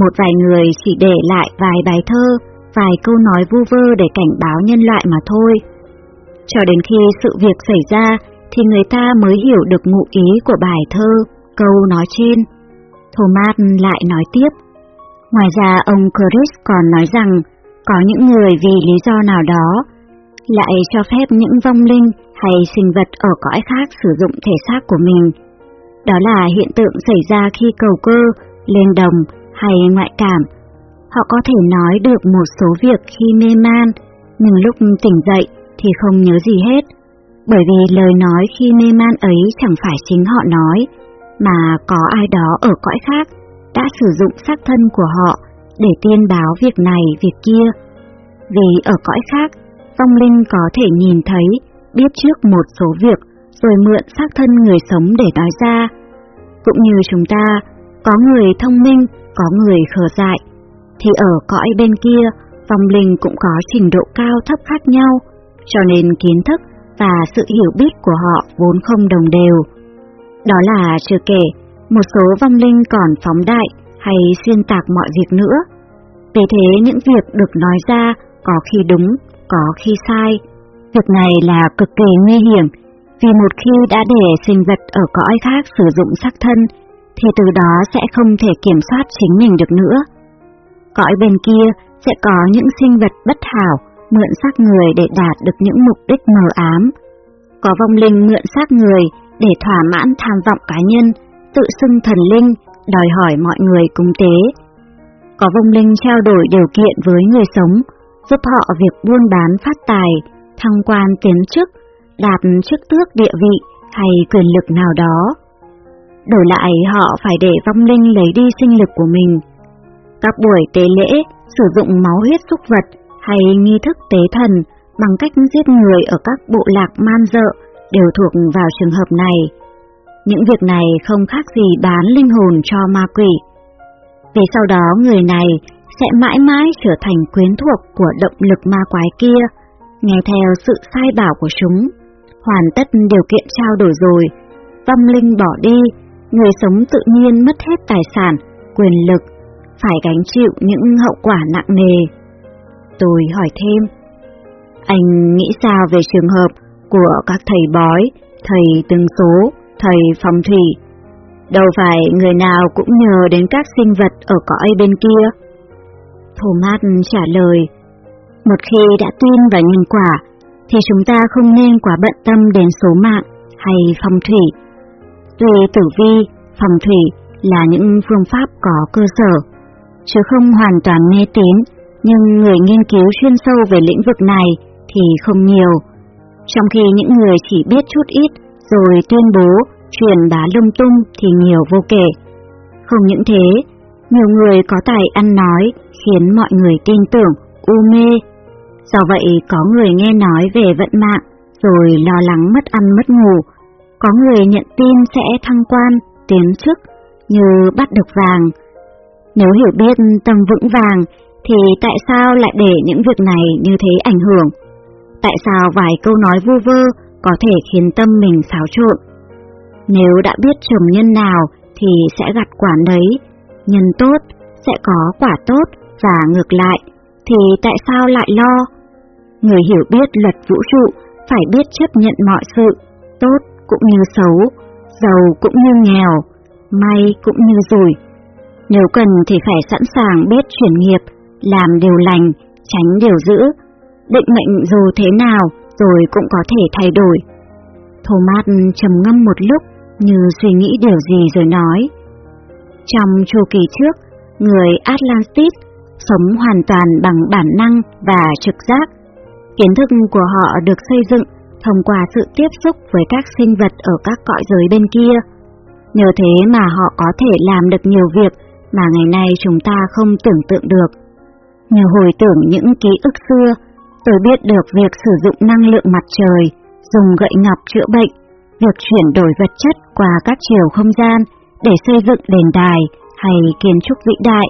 Một vài người chỉ để lại vài bài thơ, vài câu nói vu vơ để cảnh báo nhân loại mà thôi. Cho đến khi sự việc xảy ra thì người ta mới hiểu được ngụ ý của bài thơ, câu nói trên. Thomas lại nói tiếp. Ngoài ra ông Chris còn nói rằng có những người vì lý do nào đó lại cho phép những vong linh hay sinh vật ở cõi khác sử dụng thể xác của mình. Đó là hiện tượng xảy ra khi cầu cơ, lên đồng hay ngoại cảm. Họ có thể nói được một số việc khi mê man, nhưng lúc tỉnh dậy thì không nhớ gì hết. Bởi vì lời nói khi mê man ấy chẳng phải chính họ nói, mà có ai đó ở cõi khác đã sử dụng xác thân của họ để tiên báo việc này, việc kia. Vì ở cõi khác, vong linh có thể nhìn thấy, biết trước một số việc, rồi mượn xác thân người sống để nói ra. Cũng như chúng ta, có người thông minh, có người khờ dại, thì ở cõi bên kia, vong linh cũng có trình độ cao thấp khác nhau, cho nên kiến thức và sự hiểu biết của họ vốn không đồng đều. Đó là chưa kể, một số vong linh còn phóng đại hay xuyên tạc mọi việc nữa. Vì thế những việc được nói ra có khi đúng, có khi sai. Việc này là cực kỳ nguy hiểm, vì một khi đã để sinh vật ở cõi khác sử dụng sắc thân, thì từ đó sẽ không thể kiểm soát chính mình được nữa. Cõi bên kia sẽ có những sinh vật bất hảo mượn xác người để đạt được những mục đích mờ ám. Có vong linh mượn xác người để thỏa mãn tham vọng cá nhân, tự xưng thần linh, đòi hỏi mọi người cúng tế. Có vong linh trao đổi điều kiện với người sống, giúp họ việc buôn bán phát tài, thăng quan tiến chức, đạt chức tước địa vị hay quyền lực nào đó. Đổi lại họ phải để vong linh lấy đi sinh lực của mình. Các buổi tế lễ sử dụng máu huyết súc vật hay nghi thức tế thần bằng cách giết người ở các bộ lạc man dợ đều thuộc vào trường hợp này. Những việc này không khác gì bán linh hồn cho ma quỷ. Về sau đó người này sẽ mãi mãi trở thành quyến thuộc của động lực ma quái kia, nghe theo sự sai bảo của chúng. Hoàn tất điều kiện trao đổi rồi, tâm linh bỏ đi, người sống tự nhiên mất hết tài sản, quyền lực, phải gánh chịu những hậu quả nặng nề. Tôi hỏi thêm, anh nghĩ sao về trường hợp của các thầy bói, thầy từng số, thầy phong thủy? Đâu phải người nào cũng nhờ đến các sinh vật ở cõi bên kia. Thomas trả lời, một khi đã tin vào nhân quả, thì chúng ta không nên quá bận tâm đến số mạng hay phong thủy. Tuy tử vi, phòng thủy là những phương pháp có cơ sở, chứ không hoàn toàn mê tín, nhưng người nghiên cứu chuyên sâu về lĩnh vực này thì không nhiều. Trong khi những người chỉ biết chút ít rồi tuyên bố, truyền bá lung tung thì nhiều vô kể. Không những thế, nhiều người có tài ăn nói khiến mọi người tin tưởng, u mê. Do vậy có người nghe nói về vận mạng rồi lo lắng mất ăn mất ngủ. Có người nhận tin sẽ thăng quan, tiến chức như bắt được vàng. Nếu hiểu biết tâm vững vàng thì tại sao lại để những việc này như thế ảnh hưởng? Tại sao vài câu nói vu vơ có thể khiến tâm mình xáo trộn? Nếu đã biết trồng nhân nào thì sẽ gặt quả đấy nhân tốt sẽ có quả tốt và ngược lại, thì tại sao lại lo? Người hiểu biết luật vũ trụ phải biết chấp nhận mọi sự, tốt cũng như xấu, giàu cũng như nghèo, may cũng như rủi. Nếu cần thì phải sẵn sàng biết chuyển nghiệp, làm điều lành, tránh điều dữ. Định mệnh dù thế nào rồi cũng có thể thay đổi. Thomas trầm ngâm một lúc như suy nghĩ điều gì rồi nói. Trong chu kỳ trước, người Atlantis sống hoàn toàn bằng bản năng và trực giác. Kiến thức của họ được xây dựng thông qua sự tiếp xúc với các sinh vật ở các cõi giới bên kia. Nhờ thế mà họ có thể làm được nhiều việc mà ngày nay chúng ta không tưởng tượng được. Nhờ hồi tưởng những ký ức xưa, tôi biết được việc sử dụng năng lượng mặt trời, dùng gậy ngọc chữa bệnh, việc chuyển đổi vật chất qua các chiều không gian để xây dựng đền đài hay kiến trúc vĩ đại,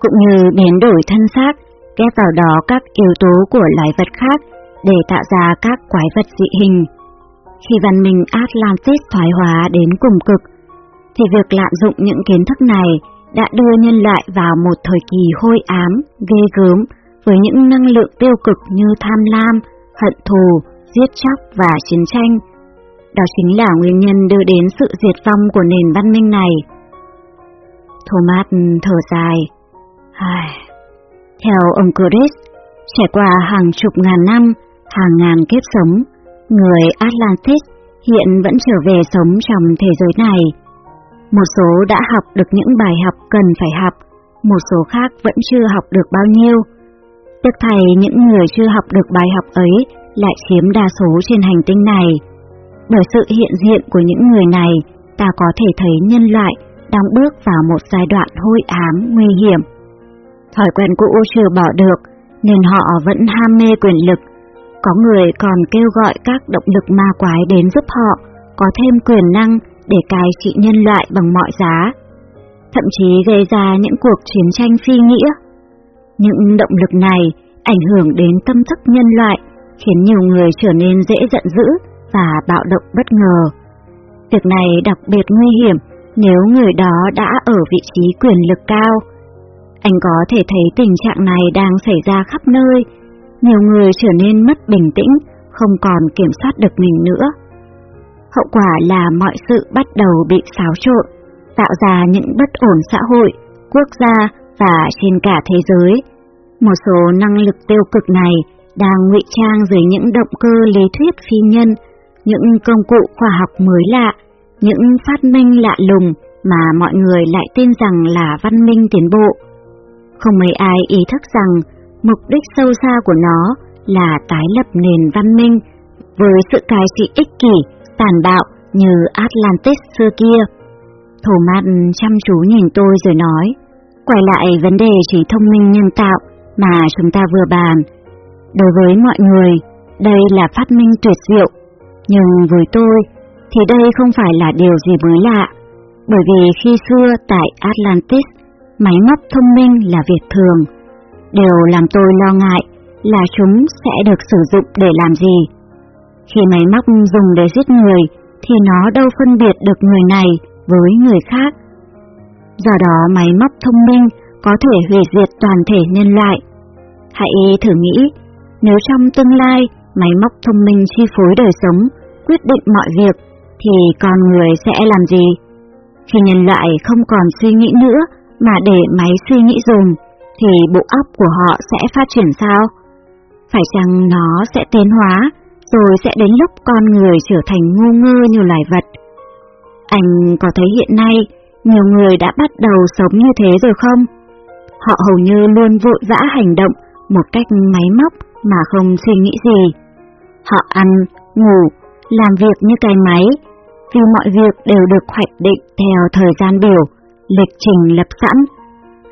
cũng như biến đổi thân xác, ghép vào đó các yếu tố của loài vật khác để tạo ra các quái vật dị hình. Khi văn minh Atlantis thoái hóa đến cùng cực, thì việc lạm dụng những kiến thức này đã đưa nhân loại vào một thời kỳ hôi ám, ghê gớm, với những năng lượng tiêu cực như tham lam, hận thù, giết chóc và chiến tranh. Đó chính là nguyên nhân đưa đến sự diệt vong của nền văn minh này. Thomas thở dài. Ai... Theo ông Chris, trải qua hàng chục ngàn năm, hàng ngàn kiếp sống, người Atlantis hiện vẫn trở về sống trong thế giới này. Một số đã học được những bài học cần phải học, một số khác vẫn chưa học được bao nhiêu. Tức thầy những người chưa học được bài học ấy lại chiếm đa số trên hành tinh này. Bởi sự hiện diện của những người này, ta có thể thấy nhân loại đang bước vào một giai đoạn hôi ám nguy hiểm. Thói quen cũ chưa bỏ được, nên họ vẫn ham mê quyền lực. Có người còn kêu gọi các động lực ma quái đến giúp họ có thêm quyền năng để cai trị nhân loại bằng mọi giá, thậm chí gây ra những cuộc chiến tranh phi nghĩa. Những động lực này ảnh hưởng đến tâm thức nhân loại, khiến nhiều người trở nên dễ giận dữ và bạo động bất ngờ. Việc này đặc biệt nguy hiểm nếu người đó đã ở vị trí quyền lực cao. Anh có thể thấy tình trạng này đang xảy ra khắp nơi, nhiều người trở nên mất bình tĩnh, không còn kiểm soát được mình nữa. Hậu quả là mọi sự bắt đầu bị xáo trộn, tạo ra những bất ổn xã hội, quốc gia và trên cả thế giới. Một số năng lực tiêu cực này đang ngụy trang dưới những động cơ lý thuyết phi nhân, những công cụ khoa học mới lạ, những phát minh lạ lùng mà mọi người lại tin rằng là văn minh tiến bộ. Không mấy ai ý thức rằng mục đích sâu xa của nó là tái lập nền văn minh với sự cai trị ích kỷ tàn bạo như Atlantis xưa kia. Thomas chăm chú nhìn tôi rồi nói, quay lại vấn đề trí thông minh nhân tạo mà chúng ta vừa bàn. Đối với mọi người, đây là phát minh tuyệt diệu, nhưng với tôi thì đây không phải là điều gì mới lạ, bởi vì khi xưa tại Atlantis, máy móc thông minh là việc thường. Điều làm tôi lo ngại là chúng sẽ được sử dụng để làm gì khi máy móc dùng để giết người thì nó đâu phân biệt được người này với người khác. Do đó máy móc thông minh có thể hủy diệt toàn thể nhân loại. Hãy thử nghĩ, nếu trong tương lai máy móc thông minh chi phối đời sống, quyết định mọi việc, thì con người sẽ làm gì? Khi nhân loại không còn suy nghĩ nữa mà để máy suy nghĩ dùng, thì bộ óc của họ sẽ phát triển sao? Phải chăng nó sẽ tiến hóa rồi sẽ đến lúc con người trở thành ngu ngơ như loài vật. Anh có thấy hiện nay nhiều người đã bắt đầu sống như thế rồi không? Họ hầu như luôn vội vã hành động một cách máy móc mà không suy nghĩ gì. Họ ăn, ngủ, làm việc như cái máy, vì mọi việc đều được hoạch định theo thời gian biểu, lịch trình lập sẵn.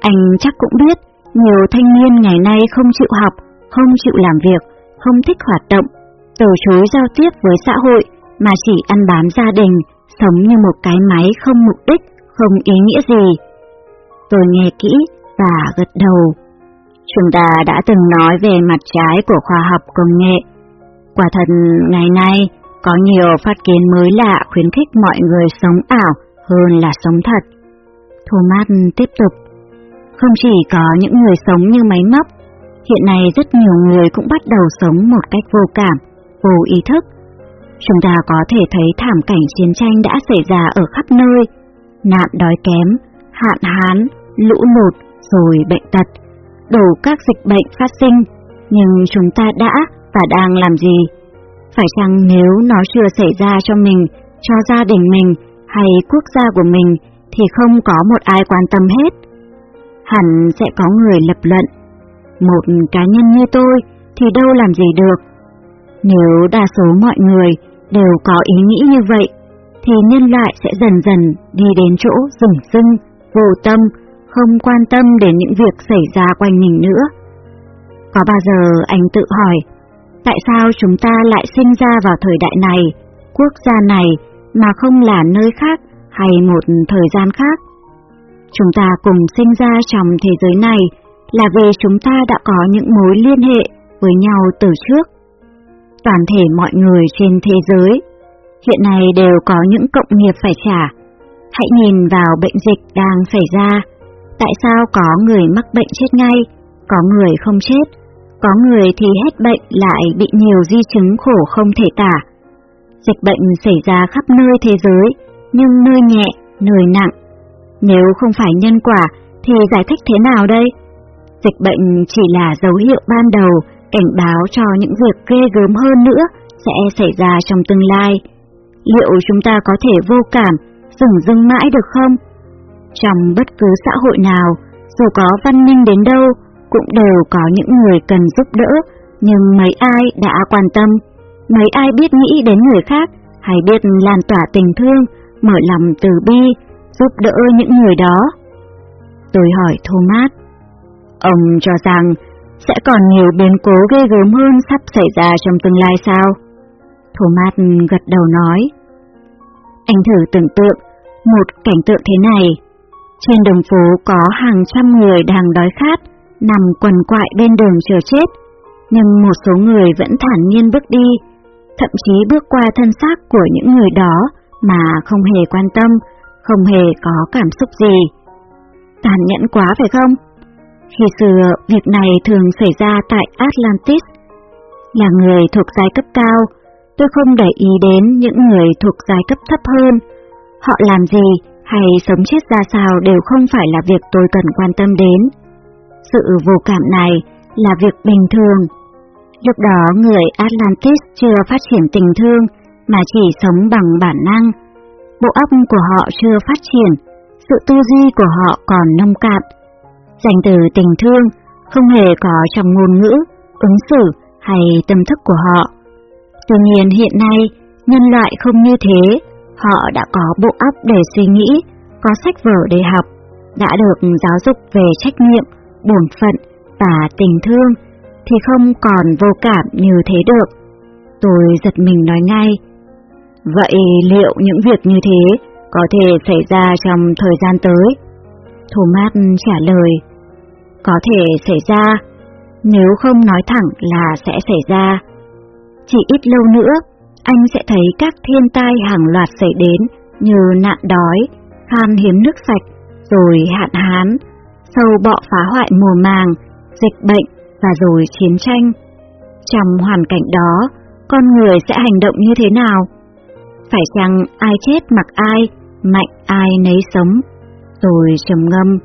Anh chắc cũng biết, nhiều thanh niên ngày nay không chịu học, không chịu làm việc, không thích hoạt động, từ chối giao tiếp với xã hội mà chỉ ăn bám gia đình, sống như một cái máy không mục đích, không ý nghĩa gì. Tôi nghe kỹ và gật đầu. Chúng ta đã từng nói về mặt trái của khoa học công nghệ. Quả thật ngày nay có nhiều phát kiến mới lạ khuyến khích mọi người sống ảo hơn là sống thật. Thomas tiếp tục. Không chỉ có những người sống như máy móc, hiện nay rất nhiều người cũng bắt đầu sống một cách vô cảm, vô ý thức. Chúng ta có thể thấy thảm cảnh chiến tranh đã xảy ra ở khắp nơi, nạn đói kém, hạn hán, lũ lụt, rồi bệnh tật, đủ các dịch bệnh phát sinh, nhưng chúng ta đã và đang làm gì? Phải chăng nếu nó chưa xảy ra cho mình, cho gia đình mình hay quốc gia của mình thì không có một ai quan tâm hết? Hẳn sẽ có người lập luận. Một cá nhân như tôi thì đâu làm gì được, nếu đa số mọi người đều có ý nghĩ như vậy, thì nhân loại sẽ dần dần đi đến chỗ rừng rưng, vô tâm, không quan tâm đến những việc xảy ra quanh mình nữa. Có bao giờ anh tự hỏi, tại sao chúng ta lại sinh ra vào thời đại này, quốc gia này, mà không là nơi khác hay một thời gian khác? Chúng ta cùng sinh ra trong thế giới này là vì chúng ta đã có những mối liên hệ với nhau từ trước toàn thể mọi người trên thế giới. Hiện nay đều có những cộng nghiệp phải trả. Hãy nhìn vào bệnh dịch đang xảy ra, Tại sao có người mắc bệnh chết ngay, có người không chết, có người thì hết bệnh lại bị nhiều di chứng khổ không thể tả. Dịch bệnh xảy ra khắp nơi thế giới, nhưng nơi nhẹ, nơi nặng. Nếu không phải nhân quả thì giải thích thế nào đây? Dịch bệnh chỉ là dấu hiệu ban đầu, cảnh báo cho những việc ghê gớm hơn nữa sẽ xảy ra trong tương lai. Liệu chúng ta có thể vô cảm, dừng dưng mãi được không? Trong bất cứ xã hội nào, dù có văn minh đến đâu, cũng đều có những người cần giúp đỡ, nhưng mấy ai đã quan tâm, mấy ai biết nghĩ đến người khác, hay biết lan tỏa tình thương, mở lòng từ bi, giúp đỡ những người đó. Tôi hỏi Thomas, ông cho rằng sẽ còn nhiều biến cố ghê gớm hơn sắp xảy ra trong tương lai sao? Thomas gật đầu nói, anh thử tưởng tượng một cảnh tượng thế này. Trên đường phố có hàng trăm người đang đói khát, nằm quần quại bên đường chờ chết, nhưng một số người vẫn thản nhiên bước đi, thậm chí bước qua thân xác của những người đó mà không hề quan tâm, không hề có cảm xúc gì. Tàn nhẫn quá phải không? Khi xưa, việc này thường xảy ra tại Atlantis. Là người thuộc giai cấp cao, tôi không để ý đến những người thuộc giai cấp thấp hơn. Họ làm gì hay sống chết ra sao đều không phải là việc tôi cần quan tâm đến. Sự vô cảm này là việc bình thường. Lúc đó người Atlantis chưa phát triển tình thương mà chỉ sống bằng bản năng. Bộ óc của họ chưa phát triển, sự tư duy của họ còn nông cạn. Dành từ tình thương không hề có trong ngôn ngữ, ứng xử hay tâm thức của họ. Tuy nhiên hiện nay, nhân loại không như thế, họ đã có bộ óc để suy nghĩ, có sách vở để học, đã được giáo dục về trách nhiệm, bổn phận và tình thương, thì không còn vô cảm như thế được. Tôi giật mình nói ngay. Vậy liệu những việc như thế có thể xảy ra trong thời gian tới? Thomas trả lời. Có thể xảy ra, nếu không nói thẳng là sẽ xảy ra. Chỉ ít lâu nữa, anh sẽ thấy các thiên tai hàng loạt xảy đến như nạn đói, khan hiếm nước sạch, rồi hạn hán, sâu bọ phá hoại mùa màng, dịch bệnh và rồi chiến tranh. Trong hoàn cảnh đó, con người sẽ hành động như thế nào? Phải chăng ai chết mặc ai, mạnh ai nấy sống? Rồi trầm ngâm.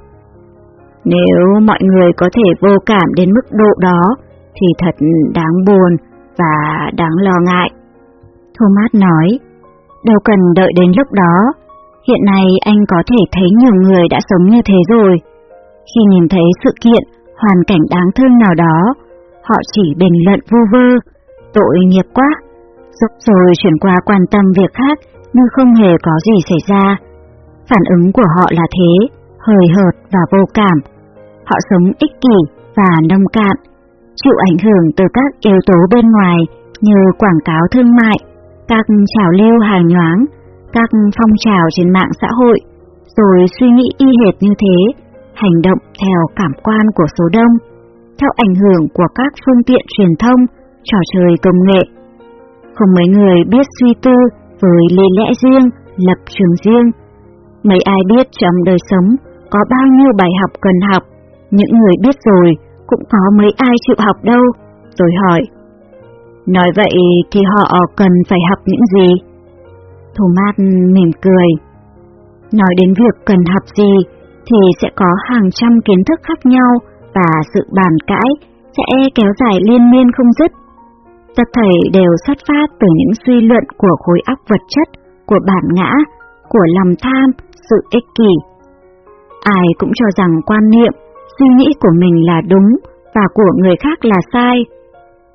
Nếu mọi người có thể vô cảm đến mức độ đó, thì thật đáng buồn và đáng lo ngại. Thomas nói, đâu cần đợi đến lúc đó, hiện nay anh có thể thấy nhiều người đã sống như thế rồi. Khi nhìn thấy sự kiện, hoàn cảnh đáng thương nào đó, họ chỉ bình luận vu vơ, tội nghiệp quá, rồi chuyển qua quan tâm việc khác như không hề có gì xảy ra. Phản ứng của họ là thế, hời hợt và vô cảm. Họ sống ích kỷ và nông cạn, chịu ảnh hưởng từ các yếu tố bên ngoài như quảng cáo thương mại, các trào lưu hài nhoáng, các phong trào trên mạng xã hội, rồi suy nghĩ y hệt như thế hành động theo cảm quan của số đông, theo ảnh hưởng của các phương tiện truyền thông, trò chơi công nghệ. Không mấy người biết suy tư với lý lẽ riêng, lập trường riêng. Mấy ai biết trong đời sống có bao nhiêu bài học cần học, những người biết rồi cũng có mấy ai chịu học đâu. Tôi hỏi, nói vậy thì họ cần phải học những gì? Thomas mỉm cười. Nói đến việc cần học gì thì sẽ có hàng trăm kiến thức khác nhau và sự bàn cãi sẽ kéo dài liên miên không dứt. Tất thảy đều xuất phát từ những suy luận của khối óc vật chất, của bản ngã, của lòng tham, sự ích kỷ. Ai cũng cho rằng quan niệm, suy nghĩ của mình là đúng và của người khác là sai.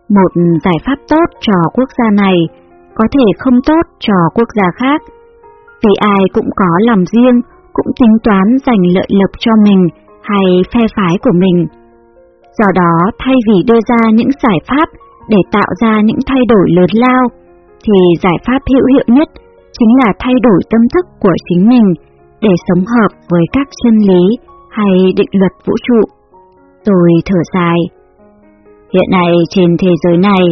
Một giải pháp tốt cho quốc gia này có thể không tốt cho quốc gia khác, vì ai cũng có lòng riêng cũng tính toán giành lợi lộc cho mình hay phe phái của mình. Do đó, thay vì đưa ra những giải pháp để tạo ra những thay đổi lớn lao, thì giải pháp hữu hiệu nhất chính là thay đổi tâm thức của chính mình để sống hợp với các chân lý hay định luật vũ trụ. Tôi thở dài. Hiện nay trên thế giới này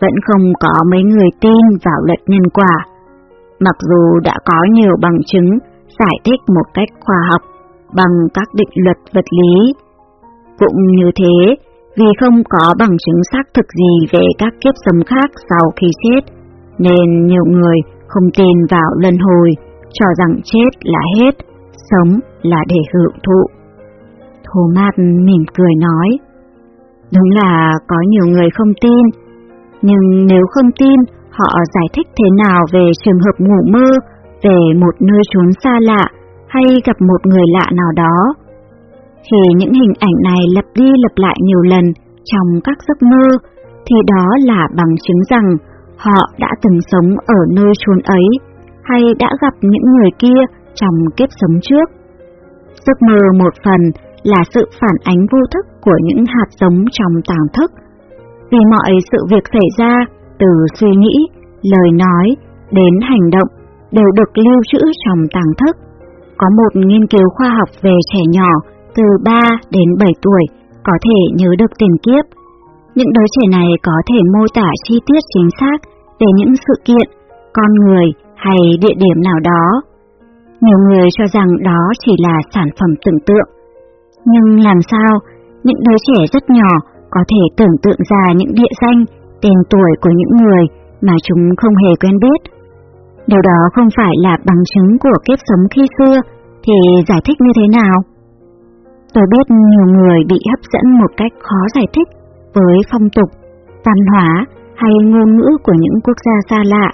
vẫn không có mấy người tin vào luật nhân quả. Mặc dù đã có nhiều bằng chứng giải thích một cách khoa học, bằng các định luật vật lý. Cũng như thế, vì không có bằng chứng xác thực gì về các kiếp sống khác sau khi chết, nên nhiều người không tin vào luân hồi, cho rằng chết là hết, sống là để hưởng thụ. Thomas mỉm cười nói, đúng là có nhiều người không tin, nhưng nếu không tin, họ giải thích thế nào về trường hợp ngủ mơ, về một nơi trốn xa lạ hay gặp một người lạ nào đó. Khi những hình ảnh này lặp đi lặp lại nhiều lần trong các giấc mơ, thì đó là bằng chứng rằng họ đã từng sống ở nơi chốn ấy hay đã gặp những người kia trong kiếp sống trước. Giấc mơ một phần là sự phản ánh vô thức của những hạt giống trong tàng thức. Vì mọi sự việc xảy ra từ suy nghĩ, lời nói đến hành động đều được lưu trữ trong tàng thức. Có một nghiên cứu khoa học về trẻ nhỏ từ 3 đến 7 tuổi có thể nhớ được tiền kiếp. Những đứa trẻ này có thể mô tả chi tiết chính xác về những sự kiện, con người hay địa điểm nào đó. Nhiều người cho rằng đó chỉ là sản phẩm tưởng tượng. Nhưng làm sao những đứa trẻ rất nhỏ có thể tưởng tượng ra những địa danh, tên tuổi của những người mà chúng không hề quen biết. Điều đó không phải là bằng chứng của kiếp sống khi xưa, thì giải thích như thế nào? Tôi biết nhiều người bị hấp dẫn một cách khó giải thích với phong tục, văn hóa hay ngôn ngữ của những quốc gia xa lạ.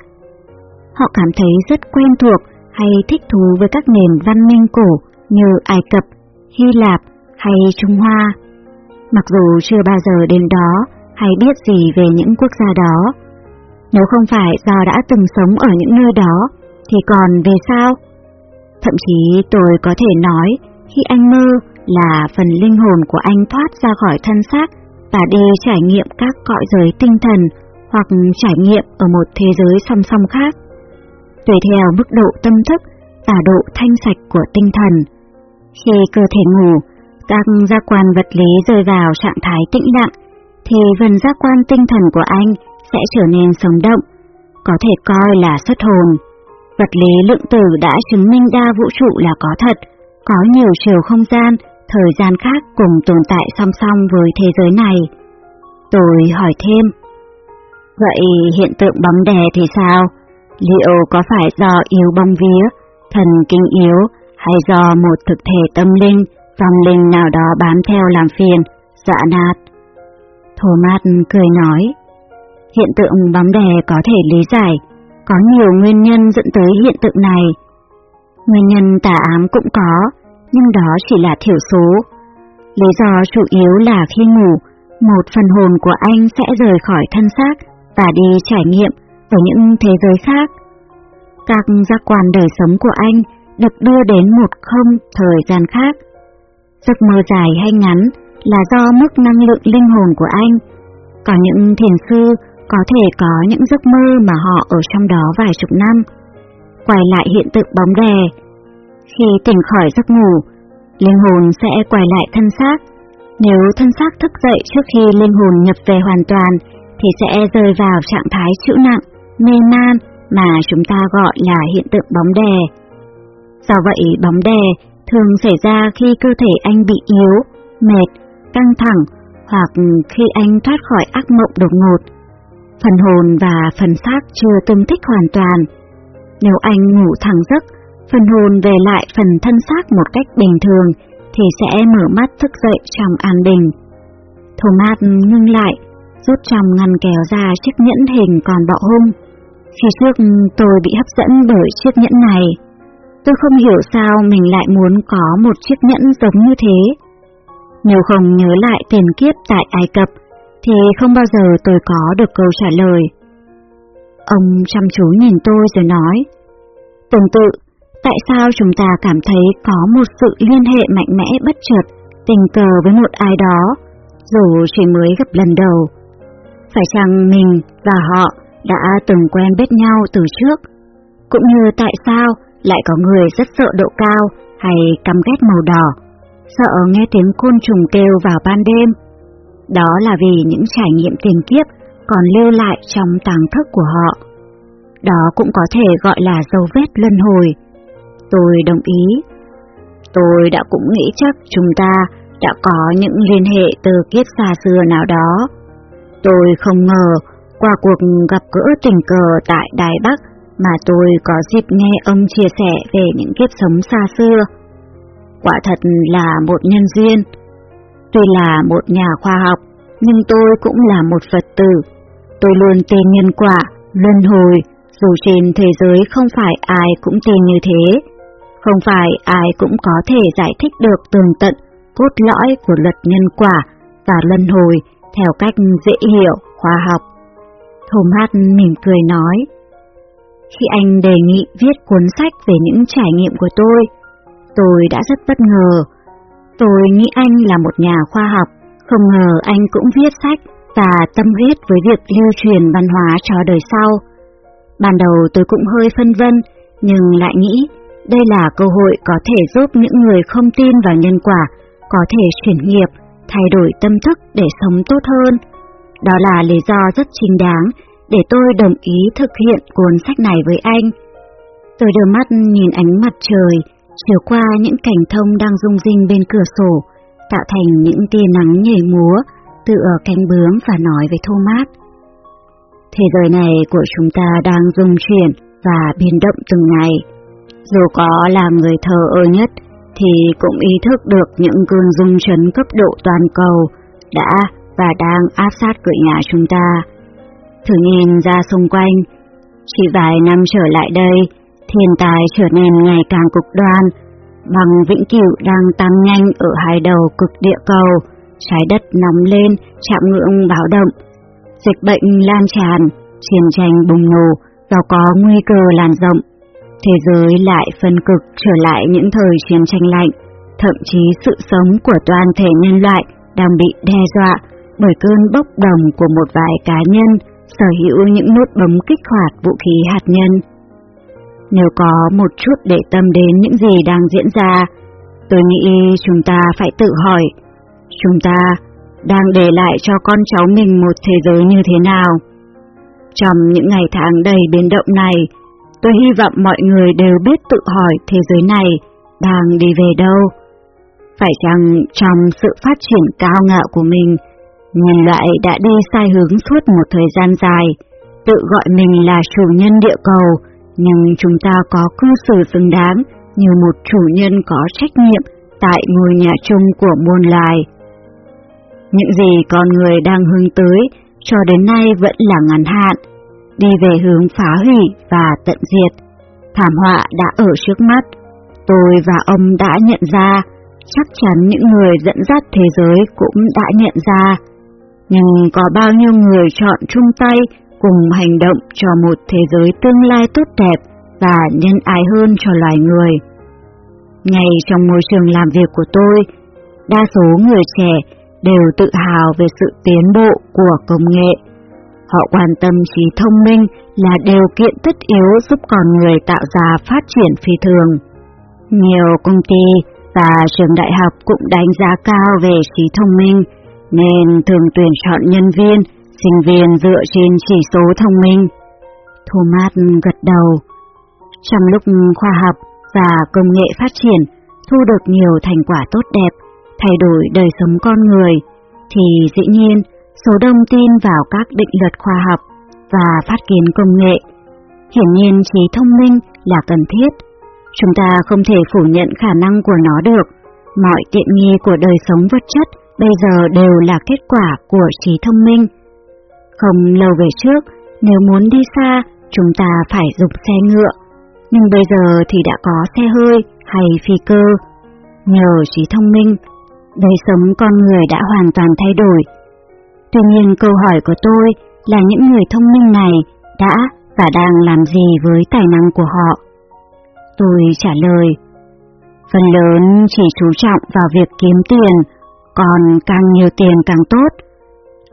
Họ cảm thấy rất quen thuộc hay thích thú với các nền văn minh cổ như Ai Cập, Hy Lạp hay Trung Hoa. Mặc dù chưa bao giờ đến đó hay biết gì về những quốc gia đó, nếu không phải do đã từng sống ở những nơi đó, thì còn về sao? Thậm chí tôi có thể nói, khi anh mơ là phần linh hồn của anh thoát ra khỏi thân xác và đi trải nghiệm các cõi giới tinh thần hoặc trải nghiệm ở một thế giới song song khác. Tùy theo mức độ tâm thức và độ thanh sạch của tinh thần. Khi cơ thể ngủ, các giác quan vật lý rơi vào trạng thái tĩnh lặng, thì phần giác quan tinh thần của anh sẽ trở nên sống động, có thể coi là xuất hồn. Vật lý lượng tử đã chứng minh đa vũ trụ là có thật, có nhiều chiều không gian, thời gian khác cùng tồn tại song song với thế giới này. Tôi hỏi thêm, vậy hiện tượng bóng đè thì sao? Liệu có phải do yếu bóng vía, thần kinh yếu, hay do một thực thể tâm linh, vòng linh nào đó bám theo làm phiền, dạ nạt? Thomas cười nói, Hiện tượng bóng đè có thể lý giải, có nhiều nguyên nhân dẫn tới hiện tượng này. Nguyên nhân tà ám cũng có, nhưng đó chỉ là thiểu số. Lý do chủ yếu là khi ngủ, một phần hồn của anh sẽ rời khỏi thân xác và đi trải nghiệm ở những thế giới khác. Các giác quan đời sống của anh được đưa đến một không thời gian khác. Giấc mơ dài hay ngắn là do mức năng lượng linh hồn của anh. Có những thiền sư có thể có những giấc mơ mà họ ở trong đó vài chục năm. Quay lại hiện tượng bóng đè. Khi tỉnh khỏi giấc ngủ, linh hồn sẽ quay lại thân xác. Nếu thân xác thức dậy trước khi linh hồn nhập về hoàn toàn, thì sẽ rơi vào trạng thái chịu nặng, mê man mà chúng ta gọi là hiện tượng bóng đè. Do vậy, bóng đè thường xảy ra khi cơ thể anh bị yếu, mệt, căng thẳng hoặc khi anh thoát khỏi ác mộng đột ngột Phần hồn và phần xác chưa tương thích hoàn toàn. Nếu anh ngủ thẳng giấc, phần hồn về lại phần thân xác một cách bình thường, thì sẽ mở mắt thức dậy trong an bình. Thomas ngưng lại, rút trong ngăn kéo ra chiếc nhẫn hình còn bọ hung. Khi trước tôi bị hấp dẫn bởi chiếc nhẫn này. Tôi không hiểu sao mình lại muốn có một chiếc nhẫn giống như thế. Nếu không nhớ lại tiền kiếp tại Ai Cập, thì không bao giờ tôi có được câu trả lời. Ông chăm chú nhìn tôi rồi nói, tương tự, tại sao chúng ta cảm thấy có một sự liên hệ mạnh mẽ bất chợt, tình cờ với một ai đó, dù chỉ mới gặp lần đầu? Phải chăng mình và họ đã từng quen biết nhau từ trước? Cũng như tại sao lại có người rất sợ độ cao hay căm ghét màu đỏ, sợ nghe tiếng côn trùng kêu vào ban đêm? Đó là vì những trải nghiệm tiền kiếp còn lưu lại trong tàng thức của họ. Đó cũng có thể gọi là dấu vết luân hồi. Tôi đồng ý. Tôi đã cũng nghĩ chắc chúng ta đã có những liên hệ từ kiếp xa xưa nào đó. Tôi không ngờ qua cuộc gặp gỡ tình cờ tại Đài Bắc mà tôi có dịp nghe ông chia sẻ về những kiếp sống xa xưa. Quả thật là một nhân duyên. Tuy là một nhà khoa học, nhưng tôi cũng là một Phật tử. Tôi luôn tin nhân quả, luân hồi, dù trên thế giới không phải ai cũng tin như thế. Không phải ai cũng có thể giải thích được tường tận cốt lõi của luật nhân quả và luân hồi theo cách dễ hiểu, khoa học. Thomas mỉm cười nói, khi anh đề nghị viết cuốn sách về những trải nghiệm của tôi, tôi đã rất bất ngờ. Tôi nghĩ anh là một nhà khoa học, không ngờ anh cũng viết sách và tâm huyết với việc lưu truyền văn hóa cho đời sau. Ban đầu tôi cũng hơi phân vân, nhưng lại nghĩ đây là cơ hội có thể giúp những người không tin vào nhân quả có thể chuyển nghiệp, thay đổi tâm thức để sống tốt hơn. Đó là lý do rất chính đáng để tôi đồng ý thực hiện cuốn sách này với anh. Tôi đưa mắt nhìn ánh mặt trời, chiều qua những cảnh thông đang rung rinh bên cửa sổ, tạo thành những tia nắng nhảy múa, tựa cánh bướm và nói với Thomas. Thế giới này của chúng ta đang rung chuyển và biến động từng ngày. Dù có là người thờ ơ nhất, thì cũng ý thức được những cơn rung chấn cấp độ toàn cầu đã và đang áp sát cửa nhà chúng ta. Thử nhìn ra xung quanh, chỉ vài năm trở lại đây, thiên tài trở nên ngày càng cực đoan, bằng vĩnh cửu đang tăng nhanh ở hai đầu cực địa cầu, trái đất nóng lên, chạm ngưỡng báo động, dịch bệnh lan tràn, chiến tranh bùng nổ và có nguy cơ lan rộng. Thế giới lại phân cực trở lại những thời chiến tranh lạnh, thậm chí sự sống của toàn thể nhân loại đang bị đe dọa bởi cơn bốc đồng của một vài cá nhân sở hữu những nút bấm kích hoạt vũ khí hạt nhân. Nếu có một chút để tâm đến những gì đang diễn ra, tôi nghĩ chúng ta phải tự hỏi, chúng ta đang để lại cho con cháu mình một thế giới như thế nào? Trong những ngày tháng đầy biến động này, tôi hy vọng mọi người đều biết tự hỏi thế giới này đang đi về đâu. Phải chăng trong sự phát triển cao ngạo của mình, nhân loại đã đi sai hướng suốt một thời gian dài, tự gọi mình là chủ nhân địa cầu, nhưng chúng ta có cư xử xứng đáng như một chủ nhân có trách nhiệm tại ngôi nhà chung của muôn loài. Những gì con người đang hướng tới cho đến nay vẫn là ngắn hạn, đi về hướng phá hủy và tận diệt. Thảm họa đã ở trước mắt, tôi và ông đã nhận ra, chắc chắn những người dẫn dắt thế giới cũng đã nhận ra. Nhưng có bao nhiêu người chọn chung tay cùng hành động cho một thế giới tương lai tốt đẹp và nhân ái hơn cho loài người. Ngay trong môi trường làm việc của tôi, đa số người trẻ đều tự hào về sự tiến bộ của công nghệ. Họ quan tâm trí thông minh là điều kiện tất yếu giúp con người tạo ra phát triển phi thường. Nhiều công ty và trường đại học cũng đánh giá cao về trí thông minh, nên thường tuyển chọn nhân viên, sinh viên dựa trên chỉ số thông minh. Thomas gật đầu. Trong lúc khoa học và công nghệ phát triển, thu được nhiều thành quả tốt đẹp, thay đổi đời sống con người, thì dĩ nhiên số đông tin vào các định luật khoa học và phát kiến công nghệ. Hiển nhiên trí thông minh là cần thiết. Chúng ta không thể phủ nhận khả năng của nó được. Mọi tiện nghi của đời sống vật chất bây giờ đều là kết quả của trí thông minh. Không lâu về trước, nếu muốn đi xa, chúng ta phải dùng xe ngựa. Nhưng bây giờ thì đã có xe hơi hay phi cơ. Nhờ trí thông minh, đời sống con người đã hoàn toàn thay đổi. Tuy nhiên câu hỏi của tôi là những người thông minh này đã và đang làm gì với tài năng của họ? Tôi trả lời, phần lớn chỉ chú trọng vào việc kiếm tiền, còn càng nhiều tiền càng tốt.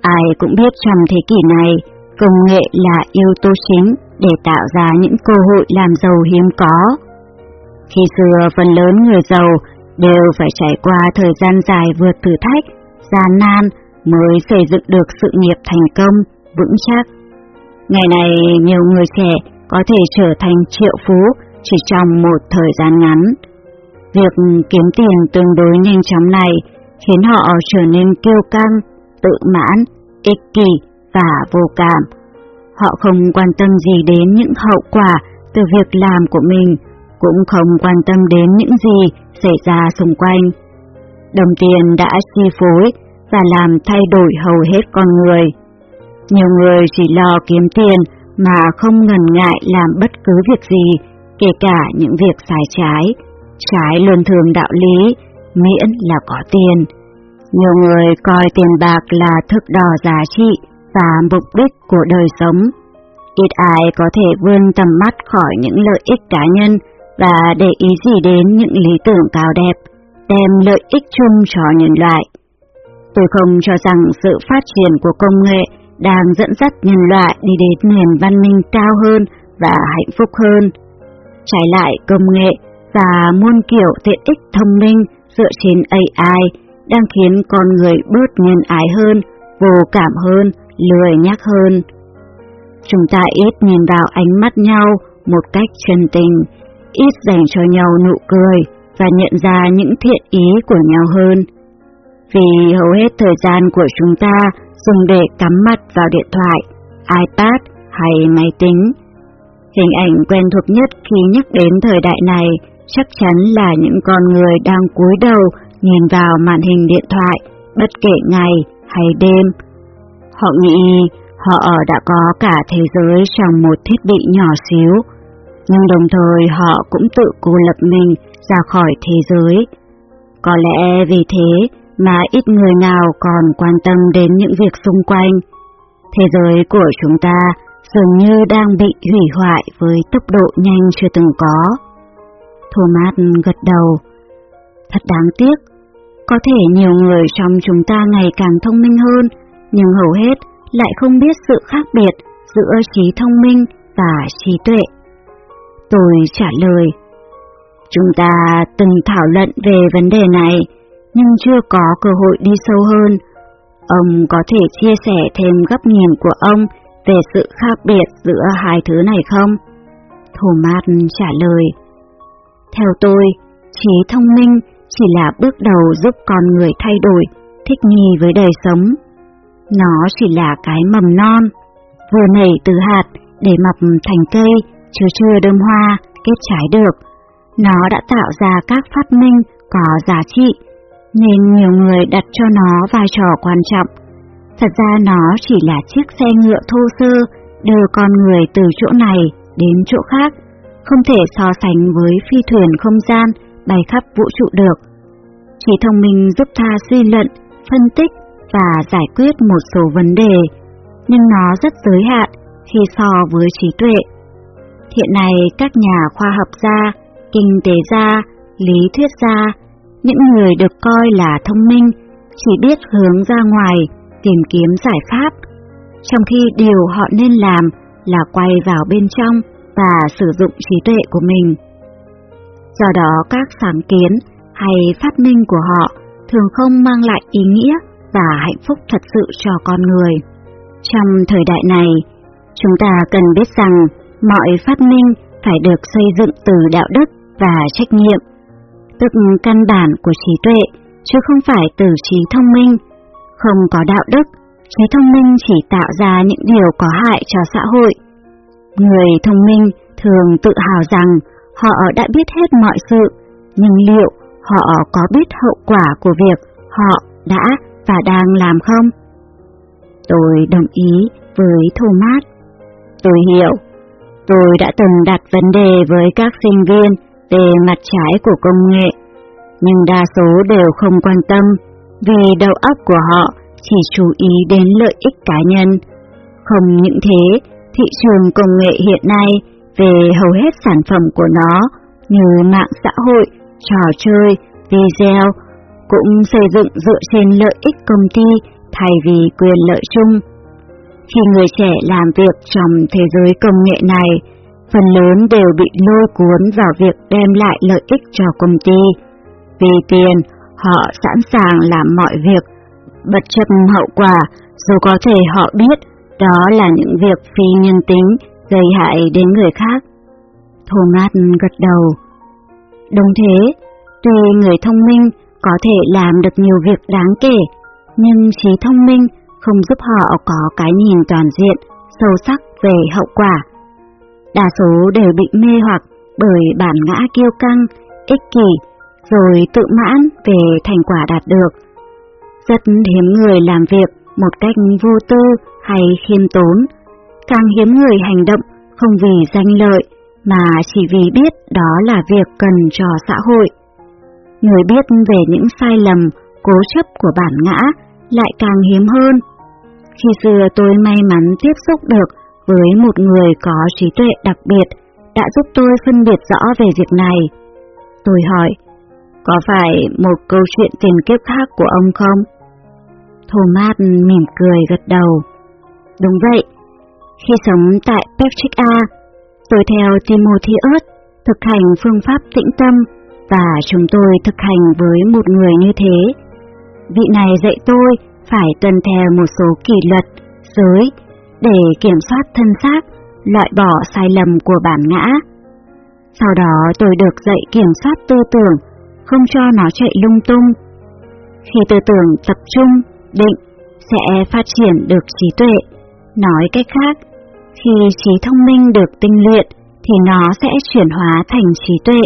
Ai cũng biết trong thế kỷ này, công nghệ là yếu tố chính để tạo ra những cơ hội làm giàu hiếm có. Khi xưa phần lớn người giàu đều phải trải qua thời gian dài vượt thử thách, gian nan mới xây dựng được sự nghiệp thành công, vững chắc. Ngày này nhiều người trẻ có thể trở thành triệu phú chỉ trong một thời gian ngắn. Việc kiếm tiền tương đối nhanh chóng này khiến họ trở nên kiêu căng, tự mãn, ích kỷ và vô cảm. Họ không quan tâm gì đến những hậu quả từ việc làm của mình, cũng không quan tâm đến những gì xảy ra xung quanh. Đồng tiền đã chi phối và làm thay đổi hầu hết con người. Nhiều người chỉ lo kiếm tiền mà không ngần ngại làm bất cứ việc gì, kể cả những việc sai trái, trái luân thường đạo lý, miễn là có tiền. Nhiều người coi tiền bạc là thức đo giá trị và mục đích của đời sống. Ít ai có thể vươn tầm mắt khỏi những lợi ích cá nhân và để ý gì đến những lý tưởng cao đẹp, đem lợi ích chung cho nhân loại. Tôi không cho rằng sự phát triển của công nghệ đang dẫn dắt nhân loại đi đến nền văn minh cao hơn và hạnh phúc hơn. Trái lại công nghệ và muôn kiểu tiện ích thông minh dựa trên AI đang khiến con người bớt nhân ái hơn, vô cảm hơn, lười nhắc hơn. Chúng ta ít nhìn vào ánh mắt nhau một cách chân tình, ít dành cho nhau nụ cười và nhận ra những thiện ý của nhau hơn. Vì hầu hết thời gian của chúng ta dùng để cắm mặt vào điện thoại, iPad hay máy tính. Hình ảnh quen thuộc nhất khi nhắc đến thời đại này chắc chắn là những con người đang cúi đầu nhìn vào màn hình điện thoại, bất kể ngày hay đêm. Họ nghĩ họ đã có cả thế giới trong một thiết bị nhỏ xíu, nhưng đồng thời họ cũng tự cô lập mình ra khỏi thế giới. Có lẽ vì thế mà ít người nào còn quan tâm đến những việc xung quanh. Thế giới của chúng ta dường như đang bị hủy hoại với tốc độ nhanh chưa từng có. Thomas gật đầu. Thật đáng tiếc, có thể nhiều người trong chúng ta ngày càng thông minh hơn, nhưng hầu hết lại không biết sự khác biệt giữa trí thông minh và trí tuệ. Tôi trả lời, chúng ta từng thảo luận về vấn đề này, nhưng chưa có cơ hội đi sâu hơn. Ông có thể chia sẻ thêm góc nhìn của ông về sự khác biệt giữa hai thứ này không? Thomas trả lời. Theo tôi, trí thông minh chỉ là bước đầu giúp con người thay đổi, thích nghi với đời sống. Nó chỉ là cái mầm non, vừa nảy từ hạt để mọc thành cây, chưa chưa đơm hoa, kết trái được. Nó đã tạo ra các phát minh có giá trị, nên nhiều người đặt cho nó vai trò quan trọng. Thật ra nó chỉ là chiếc xe ngựa thô sơ đưa con người từ chỗ này đến chỗ khác, không thể so sánh với phi thuyền không gian bay khắp vũ trụ được. Trí thông minh giúp ta suy luận, phân tích và giải quyết một số vấn đề, nhưng nó rất giới hạn khi so với trí tuệ. Hiện nay các nhà khoa học gia, kinh tế gia, lý thuyết gia, những người được coi là thông minh chỉ biết hướng ra ngoài tìm kiếm giải pháp, trong khi điều họ nên làm là quay vào bên trong và sử dụng trí tuệ của mình. Do đó các sáng kiến hay phát minh của họ thường không mang lại ý nghĩa và hạnh phúc thật sự cho con người. Trong thời đại này, chúng ta cần biết rằng mọi phát minh phải được xây dựng từ đạo đức và trách nhiệm, tức căn bản của trí tuệ, chứ không phải từ trí thông minh. Không có đạo đức, trí thông minh chỉ tạo ra những điều có hại cho xã hội. Người thông minh thường tự hào rằng họ đã biết hết mọi sự, nhưng liệu họ có biết hậu quả của việc họ đã và đang làm không? Tôi đồng ý với Thomas. Tôi hiểu, tôi đã từng đặt vấn đề với các sinh viên về mặt trái của công nghệ, nhưng đa số đều không quan tâm vì đầu óc của họ chỉ chú ý đến lợi ích cá nhân. Không những thế, thị trường công nghệ hiện nay về hầu hết sản phẩm của nó như mạng xã hội, trò chơi, video cũng xây dựng dựa trên lợi ích công ty thay vì quyền lợi chung. Khi người trẻ làm việc trong thế giới công nghệ này, phần lớn đều bị lôi cuốn vào việc đem lại lợi ích cho công ty. Vì tiền, họ sẵn sàng làm mọi việc, bất chấp hậu quả, dù có thể họ biết đó là những việc phi nhân tính gây hại đến người khác. Thomas gật đầu. Đúng thế, Tuy người thông minh có thể làm được nhiều việc đáng kể, nhưng trí thông minh không giúp họ có cái nhìn toàn diện, sâu sắc về hậu quả. Đa số đều bị mê hoặc bởi bản ngã kiêu căng, ích kỷ, rồi tự mãn về thành quả đạt được. Rất hiếm người làm việc một cách vô tư hay khiêm tốn, càng hiếm người hành động không vì danh lợi mà chỉ vì biết đó là việc cần cho xã hội. Người biết về những sai lầm, cố chấp của bản ngã lại càng hiếm hơn. Khi xưa tôi may mắn tiếp xúc được với một người có trí tuệ đặc biệt đã giúp tôi phân biệt rõ về việc này. Tôi hỏi, có phải một câu chuyện tiền kiếp khác của ông không? Thomas mỉm cười gật đầu. Đúng vậy, khi sống tại Petrica, tôi theo Timothy Earth thực hành phương pháp tĩnh tâm và chúng tôi thực hành với một người như thế. Vị này dạy tôi phải tuân theo một số kỷ luật, giới để kiểm soát thân xác, loại bỏ sai lầm của bản ngã. Sau đó tôi được dạy kiểm soát tư tưởng, không cho nó chạy lung tung. Khi tư tưởng tập trung, định, sẽ phát triển được trí tuệ. Nói cách khác, khi trí thông minh được tinh luyện, thì nó sẽ chuyển hóa thành trí tuệ.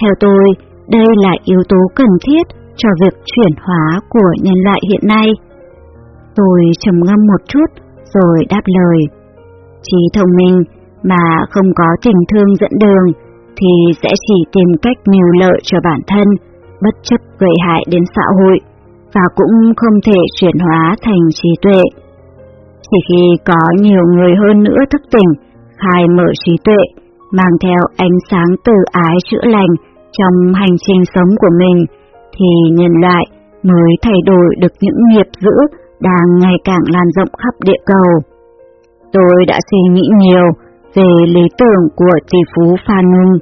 Theo tôi, đây là yếu tố cần thiết cho việc chuyển hóa của nhân loại hiện nay. Tôi trầm ngâm một chút rồi đáp lời. Trí thông minh mà không có tình thương dẫn đường thì sẽ chỉ tìm cách mưu lợi cho bản thân, bất chấp gây hại đến xã hội, và cũng không thể chuyển hóa thành trí tuệ. Chỉ khi có nhiều người hơn nữa thức tỉnh, khai mở trí tuệ, mang theo ánh sáng từ ái chữa lành trong hành trình sống của mình, thì nhân loại mới thay đổi được những nghiệp dữ đang ngày càng lan rộng khắp địa cầu. Tôi đã suy nghĩ nhiều về lý tưởng của tỷ phú Phan Nung,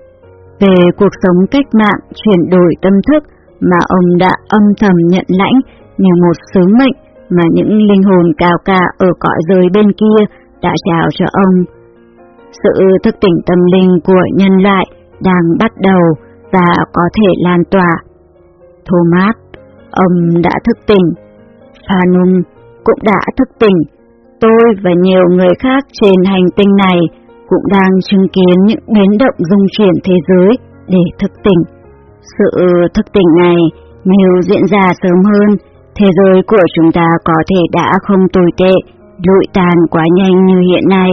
về cuộc sống cách mạng chuyển đổi tâm thức mà ông đã âm thầm nhận lãnh như một sứ mệnh mà những linh hồn cao cả ở cõi giới bên kia đã trao cho ông. Sự thức tỉnh tâm linh của nhân loại đang bắt đầu và có thể lan tỏa. Thomas, ông đã thức tỉnh. Phanum cũng đã thức tỉnh. Tôi và nhiều người khác trên hành tinh này cũng đang chứng kiến những biến động dung chuyển thế giới để thức tỉnh. Sự thức tỉnh này nếu diễn ra sớm hơn, thế giới của chúng ta có thể đã không tồi tệ, lụi tàn quá nhanh như hiện nay.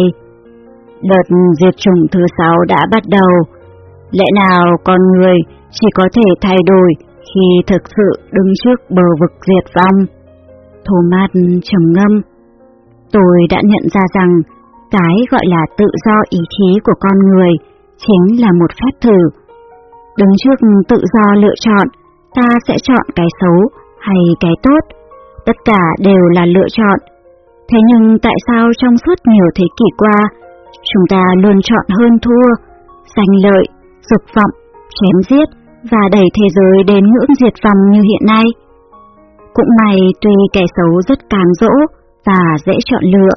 Đợt diệt chủng thứ sáu đã bắt đầu. Lẽ nào con người chỉ có thể thay đổi khi thực sự đứng trước bờ vực diệt vong? Thomas trầm ngâm. Tôi đã nhận ra rằng cái gọi là tự do ý chí của con người chính là một phép thử. Đứng trước tự do lựa chọn, ta sẽ chọn cái xấu hay cái tốt, tất cả đều là lựa chọn. Thế nhưng tại sao trong suốt nhiều thế kỷ qua, chúng ta luôn chọn hơn thua, giành lợi, dục vọng, chém giết và đẩy thế giới đến ngưỡng diệt vong như hiện nay? Cũng may tuy kẻ xấu rất cám dỗ và dễ chọn lựa,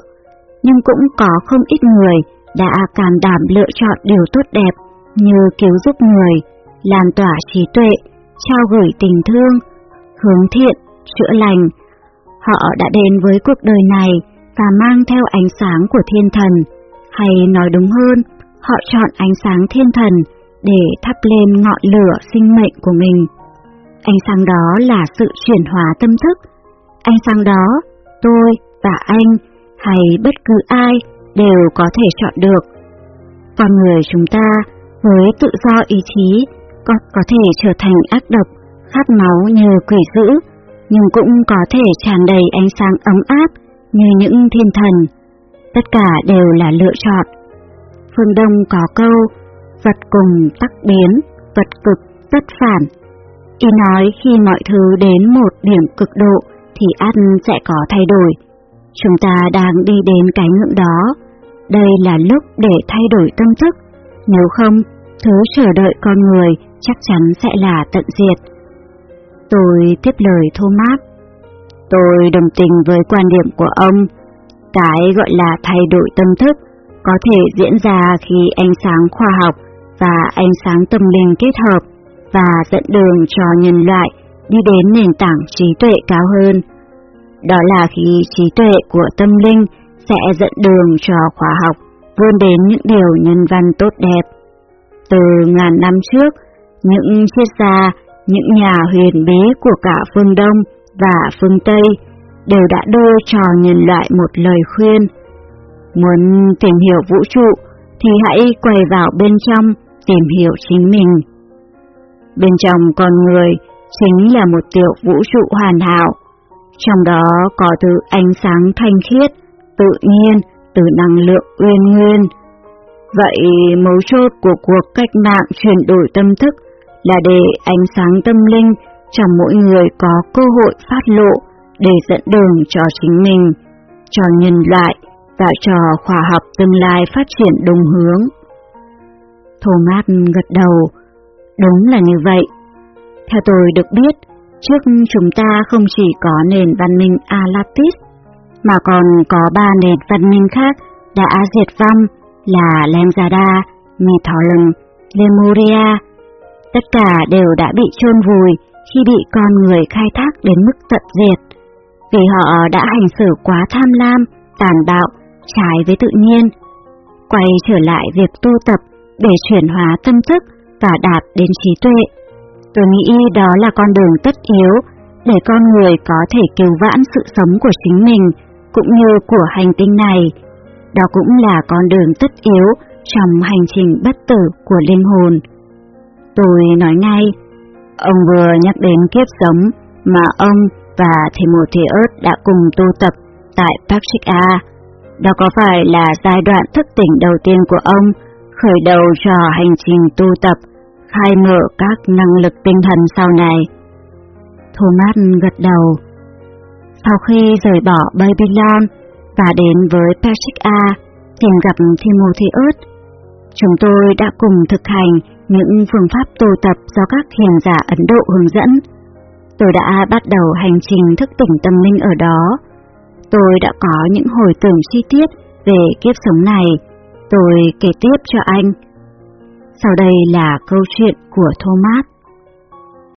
nhưng cũng có không ít người đã càng đảm lựa chọn điều tốt đẹp như cứu giúp người, lan tỏa trí tuệ, trao gửi tình thương, hướng thiện, chữa lành. Họ đã đến với cuộc đời này và mang theo ánh sáng của thiên thần, hay nói đúng hơn, họ chọn ánh sáng thiên thần để thắp lên ngọn lửa sinh mệnh của mình. Ánh sáng đó là sự chuyển hóa tâm thức. Ánh sáng đó, tôi và anh hay bất cứ ai đều có thể chọn được. Con người chúng ta với tự do ý chí có, có thể trở thành ác độc, khát máu như quỷ dữ, nhưng cũng có thể tràn đầy ánh sáng ấm áp như những thiên thần. Tất cả đều là lựa chọn. Phương Đông có câu, vật cùng tắc biến, vật cực tất phản. Ý nói khi mọi thứ đến một điểm cực độ thì ăn sẽ có thay đổi. Chúng ta đang đi đến cái ngưỡng đó. Đây là lúc để thay đổi tâm thức. Nếu không, thứ chờ đợi con người chắc chắn sẽ là tận diệt. Tôi tiếp lời Thomas. Tôi đồng tình với quan điểm của ông. Cái gọi là thay đổi tâm thức có thể diễn ra khi ánh sáng khoa học và ánh sáng tâm linh kết hợp và dẫn đường cho nhân loại đi đến nền tảng trí tuệ cao hơn. Đó là khi trí tuệ của tâm linh sẽ dẫn đường cho khoa học vươn đến những điều nhân văn tốt đẹp. Từ ngàn năm trước, những triết gia, những nhà huyền bí của cả phương Đông và phương Tây đều đã đưa cho nhân loại một lời khuyên. Muốn tìm hiểu vũ trụ thì hãy quay vào bên trong tìm hiểu chính mình. Bên trong con người chính là một tiểu vũ trụ hoàn hảo, trong đó có từ ánh sáng thanh khiết, tự nhiên, từ năng lượng uyên nguyên. Vậy mấu chốt của cuộc cách mạng chuyển đổi tâm thức là để ánh sáng tâm linh trong mỗi người có cơ hội phát lộ để dẫn đường cho chính mình, cho nhân loại và cho khoa học tương lai phát triển đúng hướng. Thomas gật đầu, đúng là như vậy. Theo tôi được biết, trước chúng ta không chỉ có nền văn minh Atlantis, mà còn có ba nền văn minh khác đã diệt vong là Lemzada, Mytholon, Lemuria. Tất cả đều đã bị chôn vùi khi bị con người khai thác đến mức tận diệt, vì họ đã hành xử quá tham lam, tàn bạo, trái với tự nhiên. Quay trở lại việc tu tập để chuyển hóa tâm thức và đạt đến trí tuệ. Tôi nghĩ đó là con đường tất yếu để con người có thể cứu vãn sự sống của chính mình cũng như của hành tinh này. Đó cũng là con đường tất yếu trong hành trình bất tử của linh hồn. Tôi nói ngay, ông vừa nhắc đến kiếp sống mà ông và Timotheus đã cùng tu tập tại Patrick Đó có phải là giai đoạn thức tỉnh đầu tiên của ông khởi đầu cho hành trình tu tập, khai mở các năng lực tinh thần sau này. Thomas gật đầu. Sau khi rời bỏ Babylon và đến với Patrick A, tìm gặp Timotheus, chúng tôi đã cùng thực hành những phương pháp tu tập do các hiền giả Ấn Độ hướng dẫn. Tôi đã bắt đầu hành trình thức tỉnh tâm linh ở đó. Tôi đã có những hồi tưởng chi tiết về kiếp sống này Tôi kể tiếp cho anh. Sau đây là câu chuyện của Thomas.